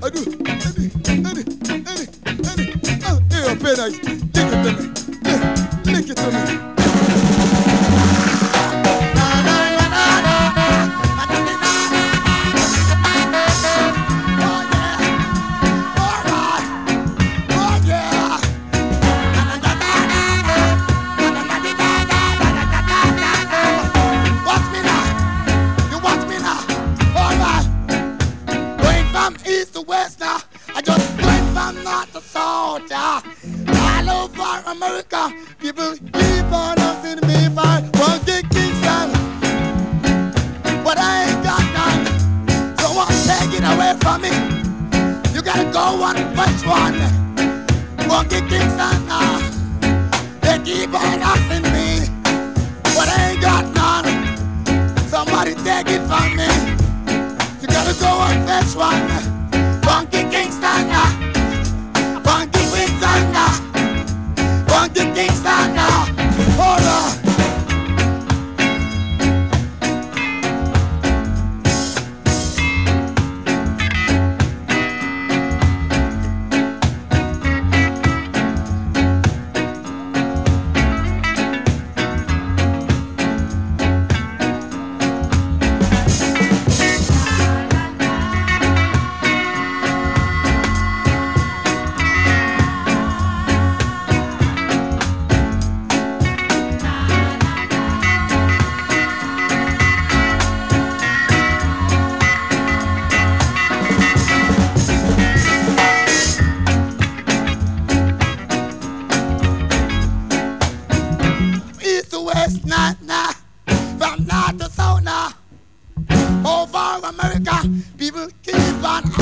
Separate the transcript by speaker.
Speaker 1: I do. Any, any, any, any. Oh, yeah, very nice. Lick it to me. Yeah, lick it to me. America, people keep on asking me for one gig Kingston. But I ain't got none. So won't take it away from me. You gotta go on first one. One gig Kingston now. They keep on asking me. Nah, nah. From north to south. Over America, people keep on